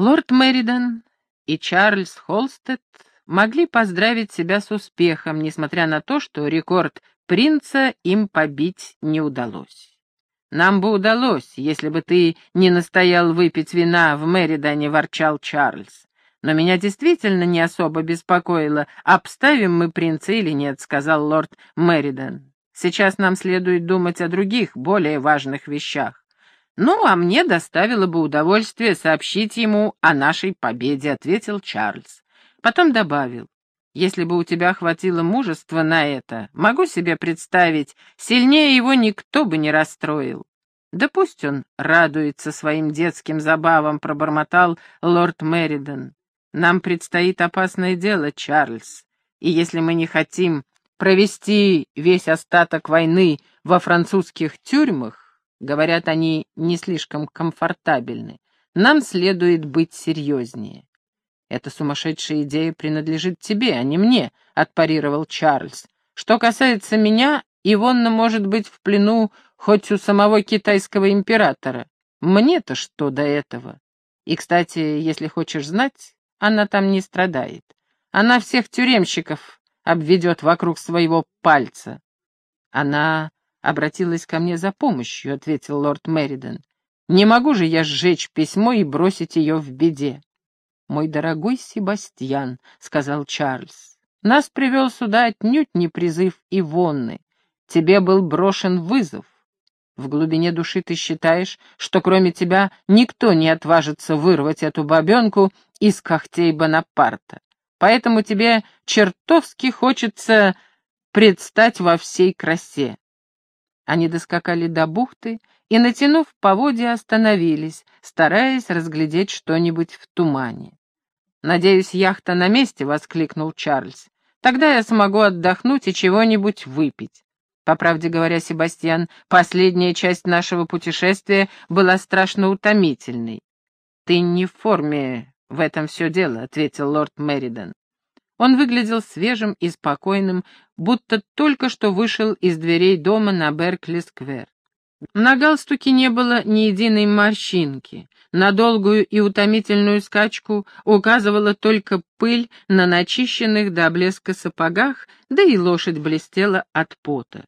Лорд Меридан и Чарльз Холстед могли поздравить себя с успехом, несмотря на то, что рекорд принца им побить не удалось. «Нам бы удалось, если бы ты не настоял выпить вина в Мэридане», — ворчал Чарльз. «Но меня действительно не особо беспокоило, обставим мы принца или нет», — сказал лорд Мэридан. «Сейчас нам следует думать о других, более важных вещах. Ну, а мне доставило бы удовольствие сообщить ему о нашей победе», — ответил Чарльз. Потом добавил. «Если бы у тебя хватило мужества на это, могу себе представить, сильнее его никто бы не расстроил. «Да пусть он радуется своим детским забавам», — пробормотал лорд Меридон. «Нам предстоит опасное дело, Чарльз, и если мы не хотим провести весь остаток войны во французских тюрьмах, говорят, они не слишком комфортабельны, нам следует быть серьезнее». «Эта сумасшедшая идея принадлежит тебе, а не мне», — отпарировал Чарльз. «Что касается меня, Ивонна может быть в плену хоть у самого китайского императора. Мне-то что до этого? И, кстати, если хочешь знать, она там не страдает. Она всех тюремщиков обведет вокруг своего пальца. Она обратилась ко мне за помощью, — ответил лорд Меридон. Не могу же я сжечь письмо и бросить ее в беде. «Мой дорогой Себастьян», — сказал Чарльз, — «нас привел сюда отнюдь не призыв Ивонны. Тебе был брошен вызов. В глубине души ты считаешь, что кроме тебя никто не отважится вырвать эту бабенку из когтей Бонапарта. Поэтому тебе чертовски хочется предстать во всей красе. Они доскакали до бухты и, натянув поводья, остановились, стараясь разглядеть что-нибудь в тумане. «Надеюсь, яхта на месте», — воскликнул Чарльз. «Тогда я смогу отдохнуть и чего-нибудь выпить. По правде говоря, Себастьян, последняя часть нашего путешествия была страшно утомительной. «Ты не в форме, в этом все дело», — ответил лорд Меридан. Он выглядел свежим и спокойным, будто только что вышел из дверей дома на Беркли-сквер. На галстуке не было ни единой морщинки. На долгую и утомительную скачку указывала только пыль на начищенных до блеска сапогах, да и лошадь блестела от пота.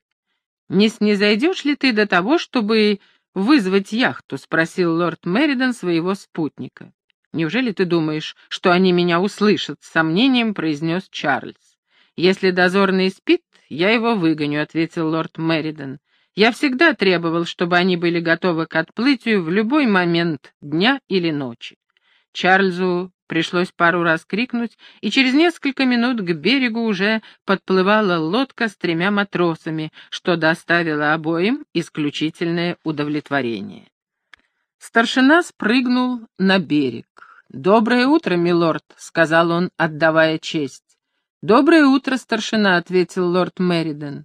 «Не снизойдешь ли ты до того, чтобы вызвать яхту?» — спросил лорд Меридан своего спутника. «Неужели ты думаешь, что они меня услышат?» — с сомнением произнес Чарльз. «Если дозорный спит, я его выгоню», — ответил лорд Меридан. «Я всегда требовал, чтобы они были готовы к отплытию в любой момент дня или ночи». Чарльзу Пришлось пару раз крикнуть, и через несколько минут к берегу уже подплывала лодка с тремя матросами, что доставило обоим исключительное удовлетворение. Старшина спрыгнул на берег. «Доброе утро, милорд», — сказал он, отдавая честь. «Доброе утро, старшина», — ответил лорд Мериден.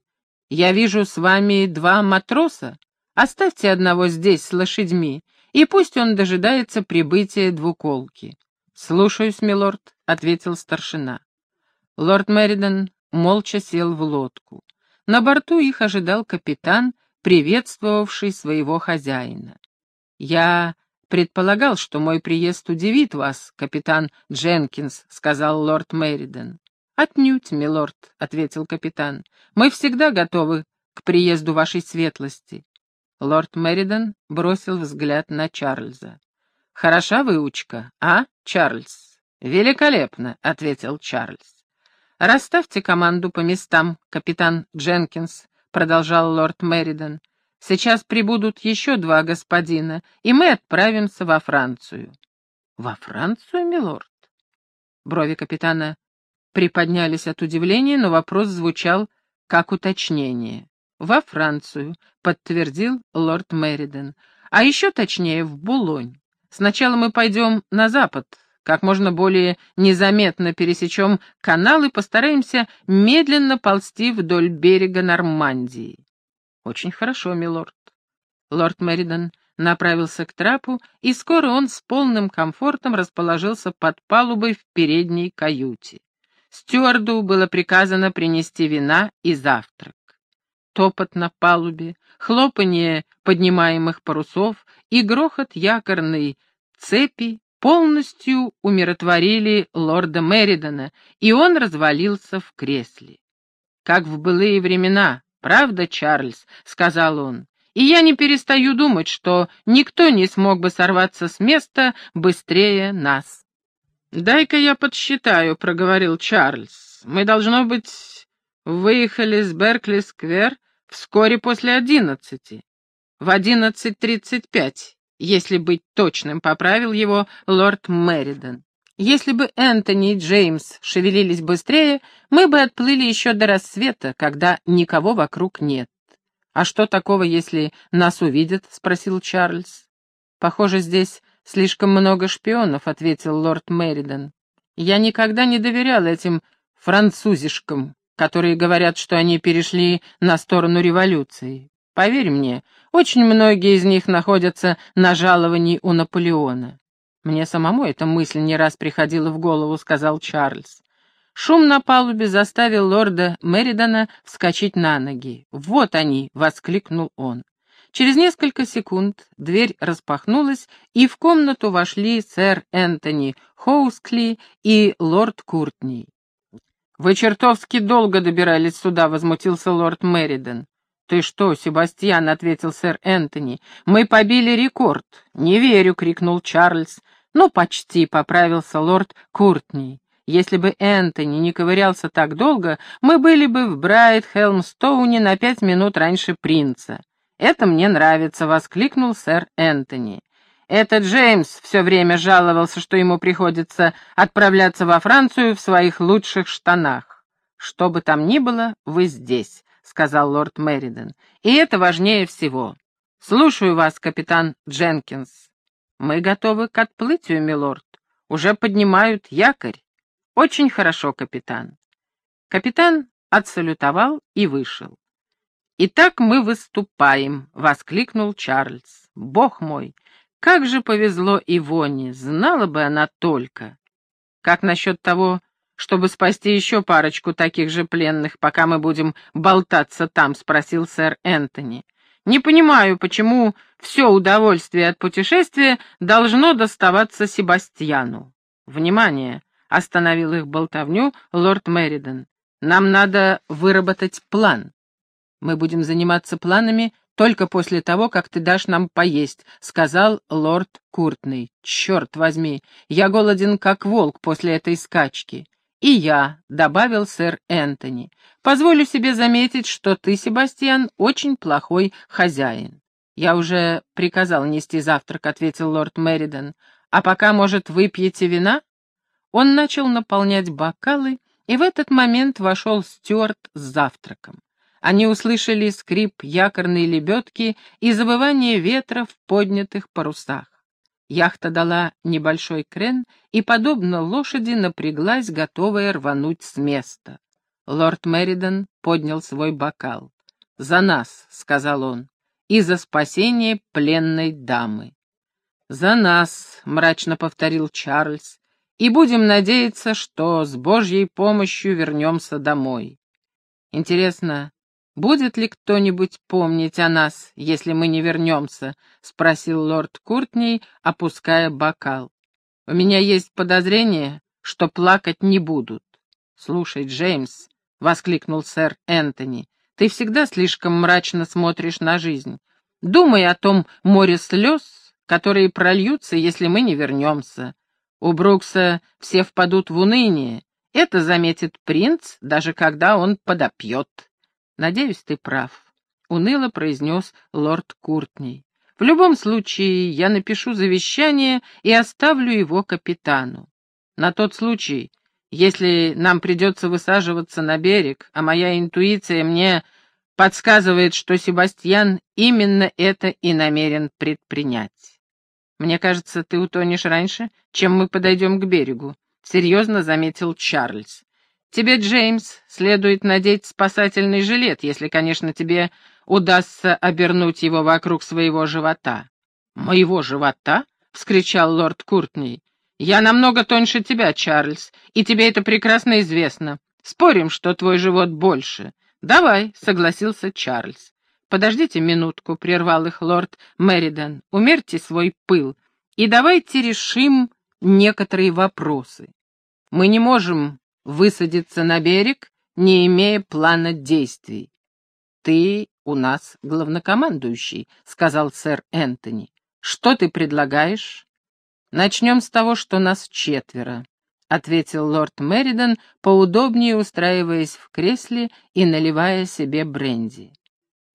«Я вижу с вами два матроса. Оставьте одного здесь с лошадьми, и пусть он дожидается прибытия двуколки». «Слушаюсь, милорд», — ответил старшина. Лорд Меридон молча сел в лодку. На борту их ожидал капитан, приветствовавший своего хозяина. «Я предполагал, что мой приезд удивит вас, капитан Дженкинс», — сказал лорд Меридон. «Отнюдь, милорд», — ответил капитан. «Мы всегда готовы к приезду вашей светлости». Лорд Меридон бросил взгляд на Чарльза. Хороша выучка, а, Чарльз? Великолепно, ответил Чарльз. Расставьте команду по местам, капитан Дженкинс, продолжал лорд Меридон. Сейчас прибудут еще два господина, и мы отправимся во Францию. Во Францию, милорд? Брови капитана приподнялись от удивления, но вопрос звучал как уточнение. «Во Францию», — подтвердил лорд Меридон, «а еще точнее в Булонь. Сначала мы пойдем на запад, как можно более незаметно пересечем канал и постараемся медленно ползти вдоль берега Нормандии. Очень хорошо, милорд. Лорд Меридан направился к трапу, и скоро он с полным комфортом расположился под палубой в передней каюте. Стюарду было приказано принести вина и завтрак. Топот на палубе, хлопанье поднимаемых парусов и грохот якорной цепи полностью умиротворили лорда Меридона, и он развалился в кресле. «Как в былые времена, правда, Чарльз?» — сказал он. «И я не перестаю думать, что никто не смог бы сорваться с места быстрее нас». «Дай-ка я подсчитаю», — проговорил Чарльз. «Мы, должно быть, выехали с Беркли-сквер вскоре после одиннадцати. В одиннадцать тридцать пять, если быть точным, поправил его лорд Меридон. Если бы Энтони и Джеймс шевелились быстрее, мы бы отплыли еще до рассвета, когда никого вокруг нет. «А что такого, если нас увидят?» — спросил Чарльз. «Похоже, здесь слишком много шпионов», — ответил лорд Меридон. «Я никогда не доверял этим французишкам, которые говорят, что они перешли на сторону революции. Поверь мне, очень многие из них находятся на жаловании у Наполеона. «Мне самому эта мысль не раз приходила в голову», — сказал Чарльз. Шум на палубе заставил лорда Меридана вскочить на ноги. «Вот они!» — воскликнул он. Через несколько секунд дверь распахнулась, и в комнату вошли сэр Энтони Хоускли и лорд Куртни. «Вы чертовски долго добирались сюда», — возмутился лорд Меридан. «Ты что, Себастьян?» — ответил сэр Энтони. «Мы побили рекорд». «Не верю!» — крикнул Чарльз. «Ну, почти», — поправился лорд Куртни. «Если бы Энтони не ковырялся так долго, мы были бы в Брайт-Хелмстоуне на пять минут раньше принца». «Это мне нравится», — воскликнул сэр Энтони. «Этот Джеймс все время жаловался, что ему приходится отправляться во Францию в своих лучших штанах. Что бы там ни было, вы здесь», — сказал лорд Мериден. «И это важнее всего. Слушаю вас, капитан Дженкинс». «Мы готовы к отплытию, милорд. Уже поднимают якорь. Очень хорошо, капитан». Капитан отсалютовал и вышел. «Итак мы выступаем», — воскликнул Чарльз. «Бог мой, как же повезло Ивоне, знала бы она только. Как насчет того, чтобы спасти еще парочку таких же пленных, пока мы будем болтаться там?» — спросил сэр Энтони. Не понимаю, почему все удовольствие от путешествия должно доставаться Себастьяну. Внимание! Остановил их болтовню лорд Меридон. Нам надо выработать план. Мы будем заниматься планами только после того, как ты дашь нам поесть», — сказал лорд Куртный. «Черт возьми, я голоден как волк после этой скачки. «И я», — добавил сэр Энтони. «Позволю себе заметить, что ты, Себастьян, очень плохой хозяин». «Я уже приказал нести завтрак», — ответил лорд Меридон. «А пока, может, выпьете вина?» Он начал наполнять бокалы, и в этот момент вошел Стюарт с завтраком. Они услышали скрип якорной лебедки и забывание ветра в поднятых парусах. Яхта дала небольшой крен и, подобно лошади, напряглась, готовая рвануть с места. Лорд Меридан поднял свой бокал. «За нас», — сказал он, — «и за спасение пленной дамы». «За нас», — мрачно повторил Чарльз, — «и будем надеяться, что с Божьей помощью вернемся домой». Интересно, «Будет ли кто-нибудь помнить о нас, если мы не вернемся?» — спросил лорд Куртней, опуская бокал. «У меня есть подозрение, что плакать не будут». «Слушай, Джеймс», — воскликнул сэр Энтони, — «ты всегда слишком мрачно смотришь на жизнь. Думай о том море слез, которые прольются, если мы не вернемся. У Брукса все впадут в уныние. Это заметит принц, даже когда он подопьет». «Надеюсь, ты прав», — уныло произнес лорд Куртней. «В любом случае, я напишу завещание и оставлю его капитану. На тот случай, если нам придется высаживаться на берег, а моя интуиция мне подсказывает, что Себастьян именно это и намерен предпринять. Мне кажется, ты утонешь раньше, чем мы подойдем к берегу», — серьезно заметил Чарльз. Тебе, Джеймс, следует надеть спасательный жилет, если, конечно, тебе удастся обернуть его вокруг своего живота. «Моего живота?» — вскричал лорд Куртней. «Я намного тоньше тебя, Чарльз, и тебе это прекрасно известно. Спорим, что твой живот больше». «Давай», — согласился Чарльз. «Подождите минутку», — прервал их лорд Меридан. «Умерьте свой пыл и давайте решим некоторые вопросы. Мы не можем высадиться на берег, не имея плана действий. Ты у нас главнокомандующий, сказал сэр Энтони. Что ты предлагаешь? Начнем с того, что нас четверо, ответил лорд Меридон, поудобнее устраиваясь в кресле и наливая себе бренди.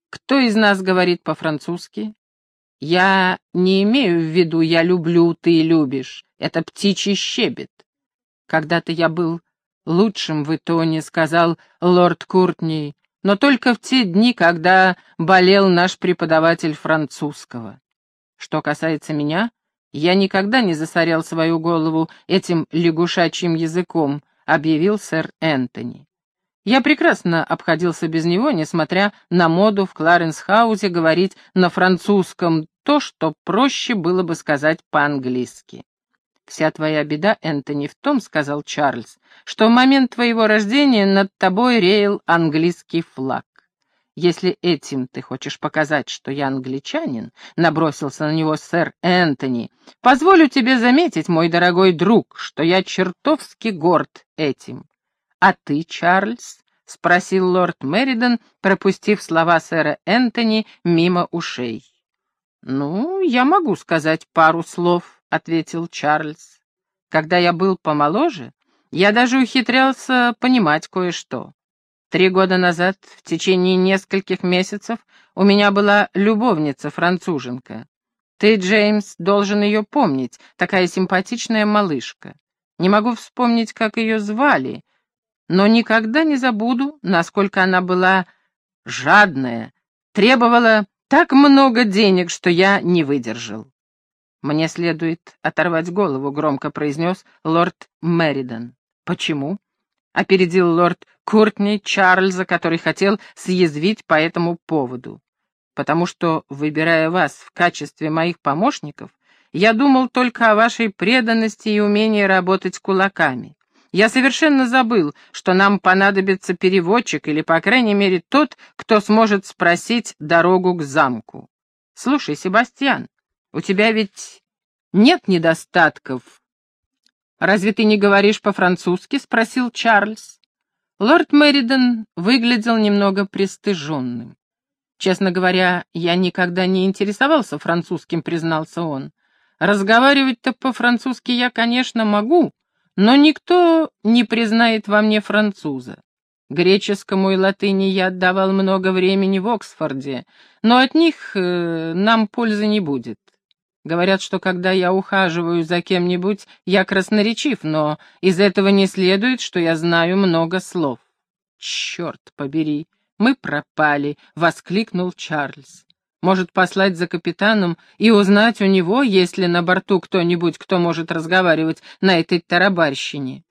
Кто из нас говорит по-французски? Я не имею в виду «я люблю, ты любишь». Это птичий щебет. Когда-то я был лучшим в Итоне, сказал лорд Куртни, но только в те дни, когда болел наш преподаватель французского. Что касается меня, я никогда не засорял свою голову этим лягушачьим языком, объявил сэр Энтони. Я прекрасно обходился без него, несмотря на моду в Кларенс-хаусе говорить на французском то, что проще было бы сказать по-английски. «Вся твоя беда, Энтони, в том, — сказал Чарльз, — что в момент твоего рождения над тобой реял английский флаг. Если этим ты хочешь показать, что я англичанин, — набросился на него сэр Энтони, — позволю тебе заметить, мой дорогой друг, что я чертовски горд этим. «А ты, Чарльз?» — спросил лорд Меридон, пропустив слова сэра Энтони мимо ушей. «Ну, я могу сказать пару слов», — ответил Чарльз. «Когда я был помоложе, я даже ухитрялся понимать кое-что. Три года назад, в течение нескольких месяцев, у меня была любовница-француженка. Ты, Джеймс, должен ее помнить, такая симпатичная малышка. Не могу вспомнить, как ее звали, но никогда не забуду, насколько она была жадная, требовала так много денег, что я не выдержал. «Мне следует оторвать голову», — громко произнес лорд Меридан. «Почему?» — опередил лорд Куртни Чарльза, который хотел съязвить по этому поводу. «Потому что, выбирая вас в качестве моих помощников, я думал только о вашей преданности и умении работать кулаками. Я совершенно забыл, что нам понадобится переводчик или, по крайней мере, тот, кто сможет спросить дорогу к замку. Слушай, Себастьян, у тебя ведь нет недостатков. Разве ты не говоришь по-французски? спросил Чарльз. Лорд Мэридон выглядел немного пристыженным. Честно говоря, я никогда не интересовался французским, признался он. Разговаривать-то по-французски я, конечно, могу, но никто не признает во мне француза. Греческому и латыни я отдавал много времени в Оксфорде, но от них э, нам пользы не будет. Говорят, что когда я ухаживаю за кем-нибудь, я красноречив, но из этого не следует, что я знаю много слов. «Черт побери, мы пропали!» — воскликнул Чарльз. Может послать за капитаном и узнать у него, есть ли на борту кто-нибудь, кто может разговаривать на этой тарабарщине.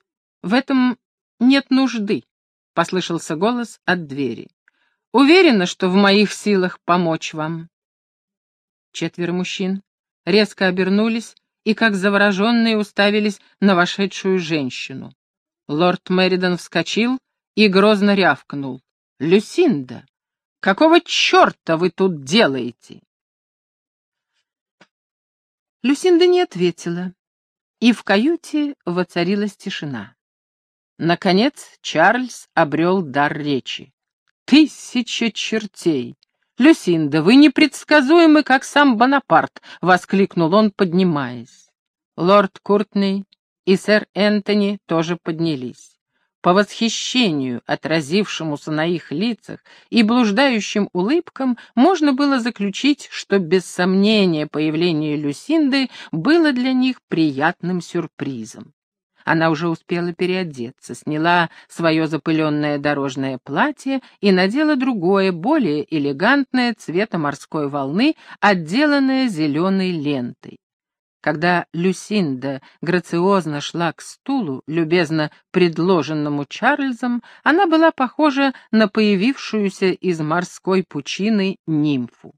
В этом нет нужды, — послышался голос от двери. Уверена, что в моих силах помочь вам. Четверо мужчин резко обернулись и, как завороженные, уставились на вошедшую женщину. Лорд Меридан вскочил и грозно рявкнул. «Люсинда!» Какого черта вы тут делаете?» Люсинда не ответила, и в каюте воцарилась тишина. Наконец Чарльз обрел дар речи. «Тысяча чертей! Люсинда, вы непредсказуемы, как сам Бонапарт!» — воскликнул он, поднимаясь. Лорд Куртней и сэр Энтони тоже поднялись. По восхищению, отразившемуся на их лицах, и блуждающим улыбкам, можно было заключить, что без сомнения появление Люсинды было для них приятным сюрпризом. Она уже успела переодеться, сняла свое запыленное дорожное платье и надела другое, более элегантное, цвета морской волны, отделанное зеленой лентой. Когда Люсинда грациозно шла к стулу, любезно предложенному Чарльзом, она была похожа на появившуюся из морской пучины нимфу.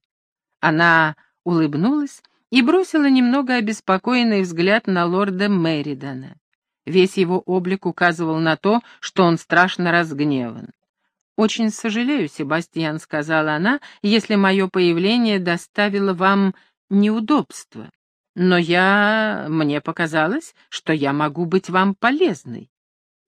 Она улыбнулась и бросила немного обеспокоенный взгляд на лорда Мэридана. Весь его облик указывал на то, что он страшно разгневан. «Очень сожалею, Себастьян», — сказала она, — «если мое появление доставило вам неудобства. но я... мне показалось, что я могу быть вам полезной.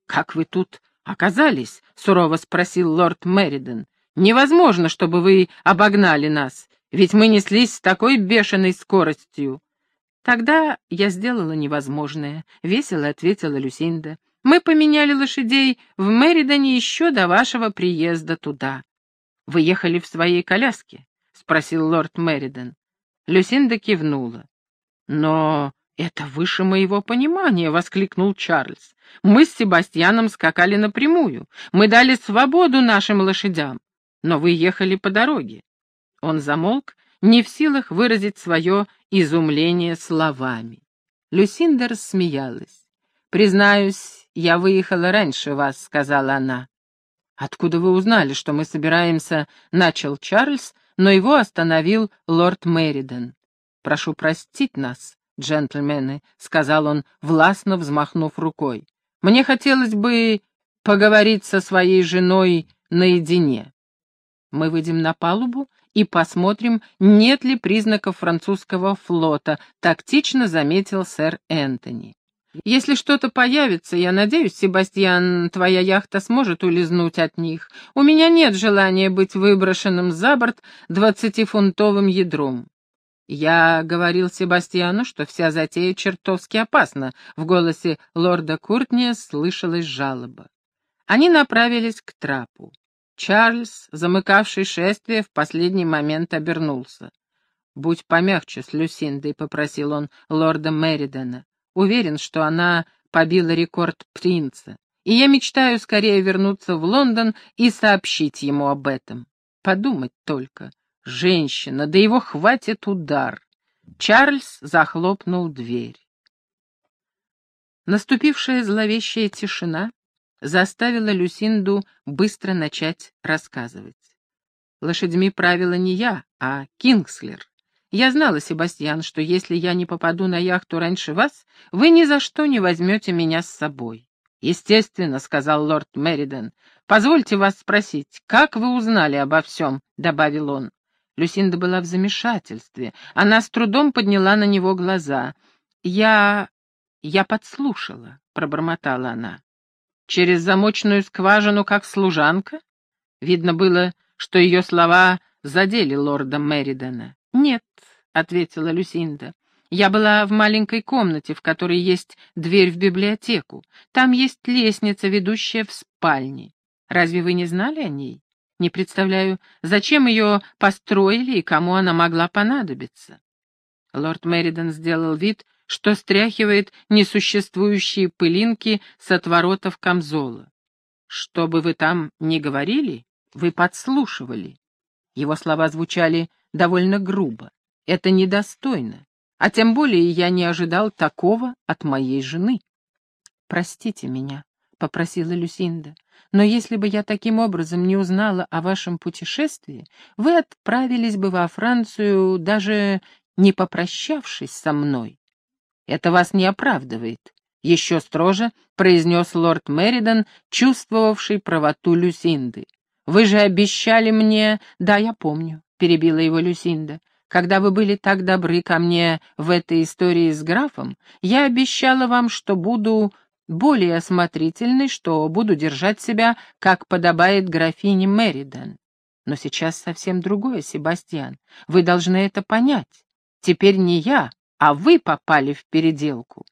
Как вы тут оказались? — сурово спросил лорд Мериден. Невозможно, чтобы вы обогнали нас, ведь мы неслись с такой бешеной скоростью. Тогда я сделала невозможное, — весело ответила Люсинда. Мы поменяли лошадей в Меридоне еще до вашего приезда туда. Вы ехали в своей коляске? — спросил лорд Меридон. Люсинда кивнула. «Но это выше моего понимания!» — воскликнул Чарльз. «Мы с Себастьяном скакали напрямую. Мы дали свободу нашим лошадям. Но вы ехали по дороге». Он замолк, не в силах выразить свое изумление словами. Люсинда рассмеялась. «Признаюсь, я выехала раньше вас», — сказала она. «Откуда вы узнали, что мы собираемся?» — начал Чарльз, но его остановил лорд Мэриден. «Прошу простить нас, джентльмены», — сказал он, властно взмахнув рукой. «Мне хотелось бы поговорить со своей женой наедине. Мы выйдем на палубу и посмотрим, нет ли признаков французского флота», — тактично заметил сэр Энтони. Если что-то появится, я надеюсь, Себастьян, твоя яхта сможет улизнуть от них. У меня нет желания быть выброшенным за борт двадцатифунтовым ядром. Я говорил Себастьяну, что вся затея чертовски опасна. В голосе лорда Куртния слышалась жалоба. Они направились к трапу. Чарльз, замыкавший шествие, в последний момент обернулся. «Будь помягче с Люсиндой», — попросил он лорда Меридена. Уверен, что она побила рекорд принца, и я мечтаю скорее вернуться в Лондон и сообщить ему об этом. Подумать только. Женщина, да его хватит удар. Чарльз захлопнул дверь. Наступившая зловещая тишина заставила Люсинду быстро начать рассказывать. Лошадьми правила не я, а Кингслер. Я знала, Себастьян, что если я не попаду на яхту раньше вас, вы ни за что не возьмете меня с собой. Естественно, — сказал лорд Мериден. Позвольте вас спросить, как вы узнали обо всем? — добавил он. Люсинда была в замешательстве. Она с трудом подняла на него глаза. «Я... я подслушала», — пробормотала она. «Через замочную скважину, как служанка?» Видно было, что ее слова задели лорда Меридена. «Нет, — ответила Люсинда. «Я была в маленькой комнате, в которой есть дверь в библиотеку. Там есть лестница, ведущая в спальни. Разве вы не знали о ней? Не представляю, зачем ее построили и кому она могла понадобиться». Лорд Меридон сделал вид, что стряхивает несуществующие пылинки с отворотов камзола. «Что бы вы там ни говорили, вы подслушивали». Его слова звучали довольно грубо. Это недостойно, а тем более я не ожидал такого от моей жены. «Простите меня», — попросила Люсинда, «но если бы я таким образом не узнала о вашем путешествии, вы отправились бы во Францию, даже не попрощавшись со мной. Это вас не оправдывает», — еще строже произнес лорд Меридан, чувствовавший правоту Люсинды. «Вы же обещали мне...» «Да, я помню», — перебила его Люсинда. Когда вы были так добры ко мне в этой истории с графом, я обещала вам, что буду более осмотрительной, что буду держать себя, как подобает графине Меридан. Но сейчас совсем другое, Себастьян. Вы должны это понять. Теперь не я, а вы попали в переделку.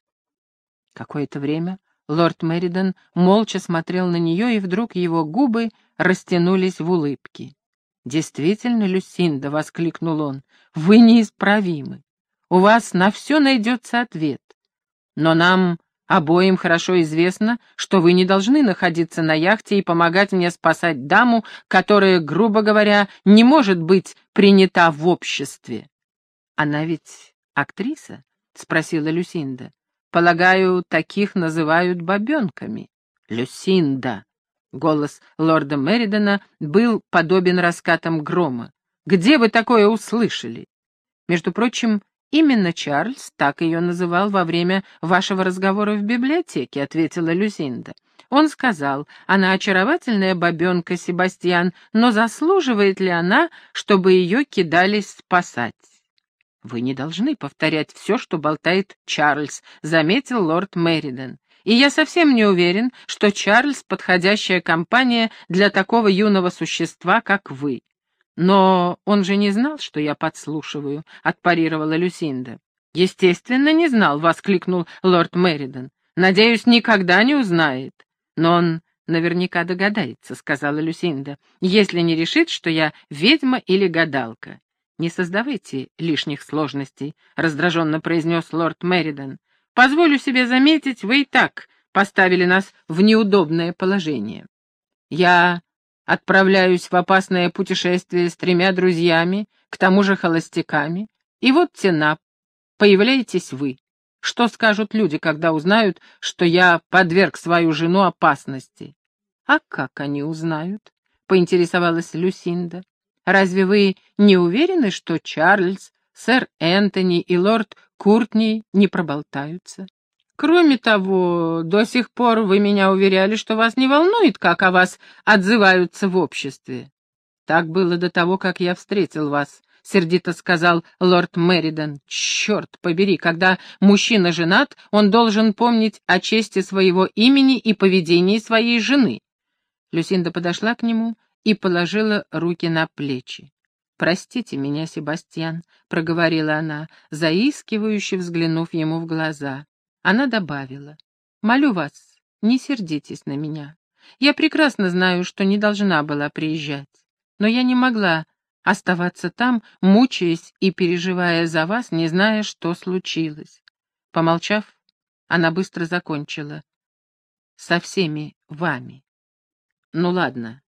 Какое-то время лорд Меридан молча смотрел на нее, и вдруг его губы растянулись в улыбке. «Действительно, Люсинда!» — воскликнул он. «Вы неисправимы. У вас на все найдется ответ. Но нам обоим хорошо известно, что вы не должны находиться на яхте и помогать мне спасать даму, которая, грубо говоря, не может быть принята в обществе». «Она ведь актриса?» — спросила Люсинда. «Полагаю, таких называют бабенками». «Люсинда!» Голос лорда Меридона был подобен раскатам грома. «Где вы такое услышали?» Между прочим, именно Чарльз так ее называл во время вашего разговора в библиотеке, ответила Люсинда. Он сказал, она очаровательная бабенка, Себастьян, но заслуживает ли она, чтобы ее кидались спасать? «Вы не должны повторять все, что болтает Чарльз», — заметил лорд Мэриден. «И я совсем не уверен, что Чарльз — подходящая компания для такого юного существа, как вы». «Но он же не знал, что я подслушиваю», — отпарировала Люсинда. «Естественно, не знал», — воскликнул лорд Мэриден. «Надеюсь, никогда не узнает. Но он наверняка догадается», — сказала Люсинда, «если не решит, что я ведьма или гадалка. «Не создавайте лишних сложностей», — раздраженно произнес лорд Мэридон. «Позволю себе заметить, вы и так поставили нас в неудобное положение. Я отправляюсь в опасное путешествие с тремя друзьями, к тому же холостяками, и вот цена. Появляетесь вы. Что скажут люди, когда узнают, что я подверг свою жену опасности?» «А как они узнают?» — поинтересовалась Люсинда. Разве вы не уверены, что Чарльз, сэр Энтони и лорд Куртни не проболтаются? Кроме того, до сих пор вы меня уверяли, что вас не волнует, как о вас отзываются в обществе. Так было до того, как я встретил вас, — сердито сказал лорд Мэридон. «Черт побери, когда мужчина женат, он должен помнить о чести своего имени и поведении своей жены». Люсинда подошла к нему и положила руки на плечи. «Простите меня, Себастьян», — проговорила она, заискивающе взглянув ему в глаза. Она добавила, «Молю вас, не сердитесь на меня. Я прекрасно знаю, что не должна была приезжать, но я не могла оставаться там, мучаясь и переживая за вас, не зная, что случилось». Помолчав, она быстро закончила. «Со всеми вами». «Ну ладно,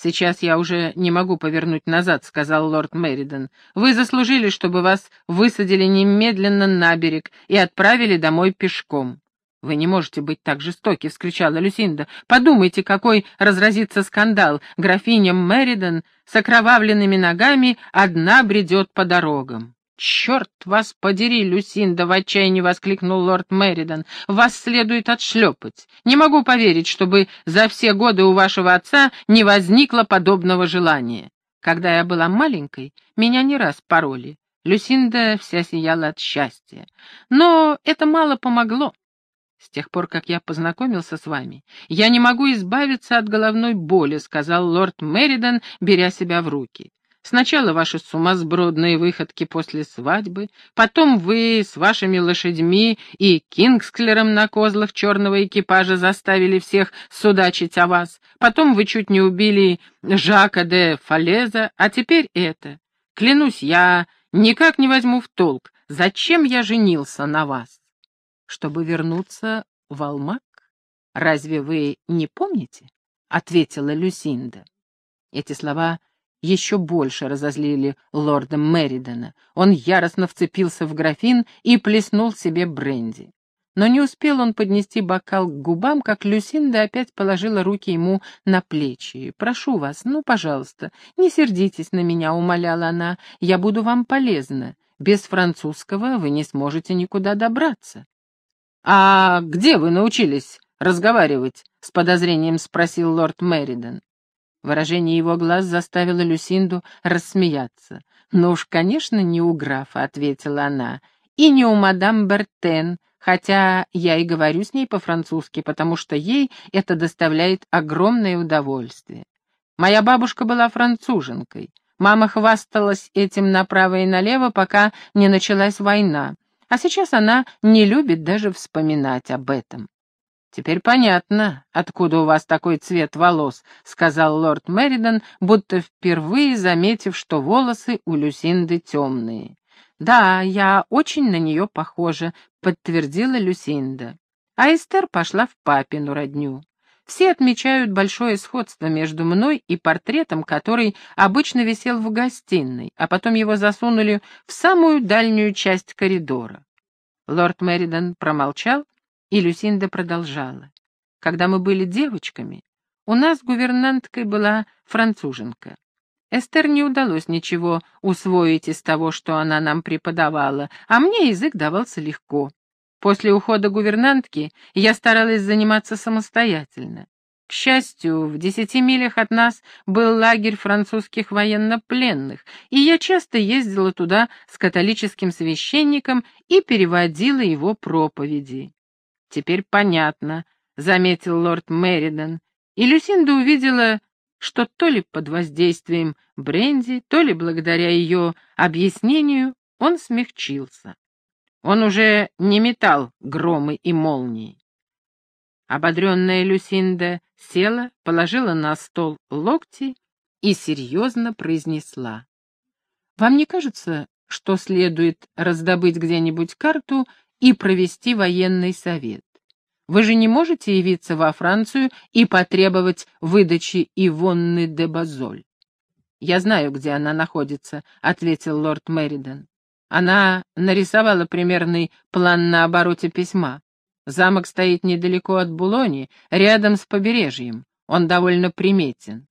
«Сейчас я уже не могу повернуть назад», — сказал лорд Мэридон. «Вы заслужили, чтобы вас высадили немедленно на берег и отправили домой пешком». «Вы не можете быть так жестоки!» — вскричала Люсинда. «Подумайте, какой разразится скандал! Графиня Мэридон с окровавленными ногами одна бредет по дорогам!» «Черт вас подери, Люсинда!» — в отчаянии воскликнул лорд Мэридон. «Вас следует отшлепать. Не могу поверить, чтобы за все годы у вашего отца не возникло подобного желания. Когда я была маленькой, меня не раз пороли. Люсинда вся сияла от счастья. Но это мало помогло. С тех пор, как я познакомился с вами, я не могу избавиться от головной боли», — сказал лорд Мэридон, беря себя в руки. Сначала ваши сумасбродные выходки после свадьбы, потом вы с вашими лошадьми и Кингсклером на козлах черного экипажа заставили всех судачить о вас, потом вы чуть не убили Жака де Фалеза, а теперь это. Клянусь, я никак не возьму в толк, зачем я женился на вас? Чтобы вернуться в Алмак? Разве вы не помните? — ответила Люсинда. Эти слова еще больше разозлили лорда Меридона. Он яростно вцепился в графин и плеснул себе бренди. Но не успел он поднести бокал к губам, как Люсинда опять положила руки ему на плечи. «Прошу вас, ну, пожалуйста, не сердитесь на меня», — умоляла она, — «я буду вам полезна. Без французского вы не сможете никуда добраться». «А где вы научились разговаривать?» — с подозрением спросил лорд Меридон. Выражение его глаз заставило Люсинду рассмеяться. «Ну уж, конечно, не у графа», — ответила она, — «и не у мадам Бертен, хотя я и говорю с ней по-французски, потому что ей это доставляет огромное удовольствие. Моя бабушка была француженкой. Мама хвасталась этим направо и налево, пока не началась война, а сейчас она не любит даже вспоминать об этом. «Теперь понятно, откуда у вас такой цвет волос», — сказал лорд Меридон, будто впервые заметив, что волосы у Люсинды темные. «Да, я очень на нее похожа», — подтвердила Люсинда. А Эстер пошла в папину родню. Все отмечают большое сходство между мной и портретом, который обычно висел в гостиной, а потом его засунули в самую дальнюю часть коридора. Лорд Меридон промолчал, и Люсинда продолжала. Когда мы были девочками, у нас гувернанткой была француженка. Эстер не удалось ничего усвоить из того, что она нам преподавала, а мне язык давался легко. После ухода гувернантки я старалась заниматься самостоятельно. К счастью, в десяти милях от нас был лагерь французских военнопленных, и я часто ездила туда с католическим священником и переводила его проповеди. «Теперь понятно», — заметил лорд Меридан, и Люсинда увидела, что то ли под воздействием Бренди, то ли благодаря ее объяснению он смягчился. Он уже не метал громы и молнии. Ободренная Люсинда села, положила на стол локти и серьезно произнесла. «Вам не кажется, что следует раздобыть где-нибудь карту и провести военный совет? Вы же не можете явиться во Францию и потребовать выдачи Ивонны де Базоль?» «Я знаю, где она находится», — ответил лорд Меридон. Она нарисовала примерный план на обороте письма. Замок стоит недалеко от Булони, рядом с побережьем. Он довольно приметен.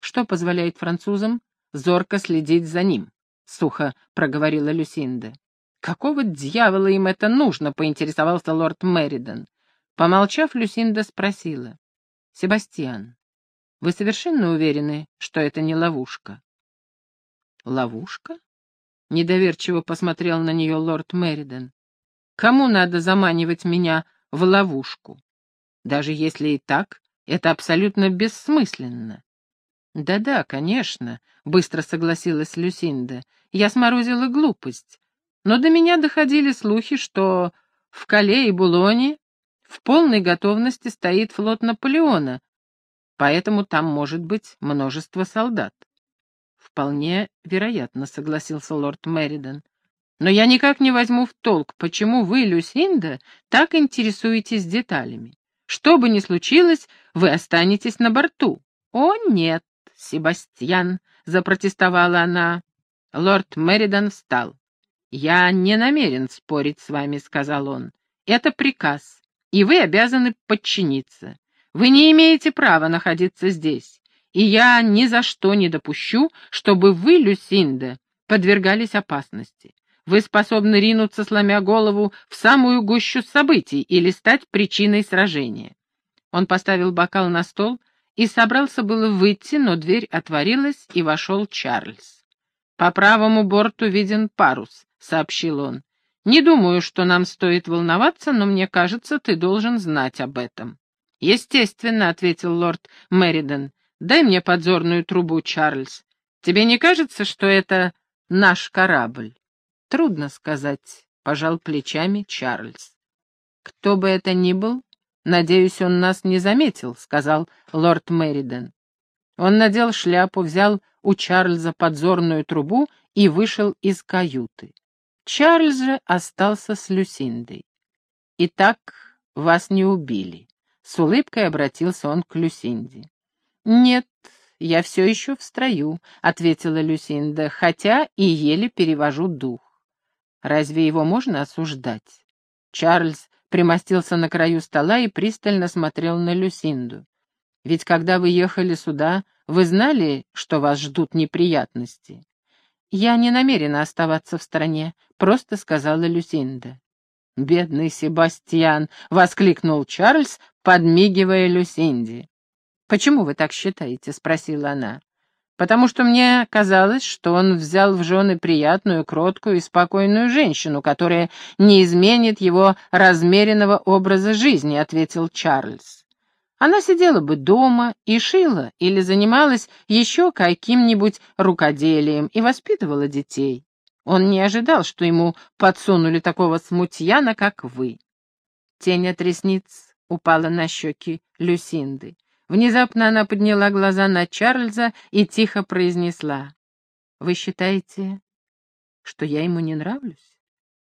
Что позволяет французам зорко следить за ним? Сухо проговорила Люсинда. Какого дьявола им это нужно? Поинтересовался лорд Меридон. Помолчав, Люсинда спросила. Себастьян, вы совершенно уверены, что это не ловушка? Ловушка? Недоверчиво посмотрел на нее лорд Меридон. Кому надо заманивать меня в ловушку? Даже если и так, это абсолютно бессмысленно. «Да-да, конечно», — быстро согласилась Люсинда. «Я сморозила глупость. Но до меня доходили слухи, что в Кале и Булоне в полной готовности стоит флот Наполеона, поэтому там может быть множество солдат». «Вполне вероятно», — согласился лорд Меридон. Но я никак не возьму в толк, почему вы, Люсинда, так интересуетесь деталями. Что бы ни случилось, вы останетесь на борту. О, нет, Себастьян, — запротестовала она. Лорд Меридан встал. «Я не намерен спорить с вами», — сказал он. «Это приказ, и вы обязаны подчиниться. Вы не имеете права находиться здесь, и я ни за что не допущу, чтобы вы, Люсинда, подвергались опасности. Вы способны ринуться, сломя голову, в самую гущу событий или стать причиной сражения. Он поставил бокал на стол и собрался было выйти, но дверь отворилась, и вошел Чарльз. «По правому борту виден парус», — сообщил он. «Не думаю, что нам стоит волноваться, но мне кажется, ты должен знать об этом». «Естественно», — ответил лорд Меридон. «Дай мне подзорную трубу, Чарльз. Тебе не кажется, что это наш корабль?» Трудно сказать, пожал плечами Чарльз. Кто бы это ни был, надеюсь, он нас не заметил, сказал лорд Мэриден. Он надел шляпу, взял у Чарльза подзорную трубу и вышел из каюты. Чарльз же остался с Люсиндой. «Итак, вас не убили», — с улыбкой обратился он к Люсинде. «Нет, я все еще в строю», — ответила Люсинда, хотя и еле перевожу дух. Разве его можно осуждать? Чарльз примостился на краю стола и пристально смотрел на Люсинду. Ведь когда вы ехали сюда, вы знали, что вас ждут неприятности. Я не намерена оставаться в стороне, просто сказала Люсинда. «Бедный Себастьян!» — воскликнул Чарльз, подмигивая Люсинде. «Почему вы так считаете?» — спросила она потому что мне казалось, что он взял в жены приятную, кроткую и спокойную женщину, которая не изменит его размеренного образа жизни», — ответил Чарльз. Она сидела бы дома и шила или занималась еще каким-нибудь рукоделием и воспитывала детей. Он не ожидал, что ему подсунули такого смутьяна, как вы. Тень от ресниц упала на щеки Люсинды. Внезапно она подняла глаза на Чарльза и тихо произнесла. «Вы считаете, что я ему не нравлюсь?»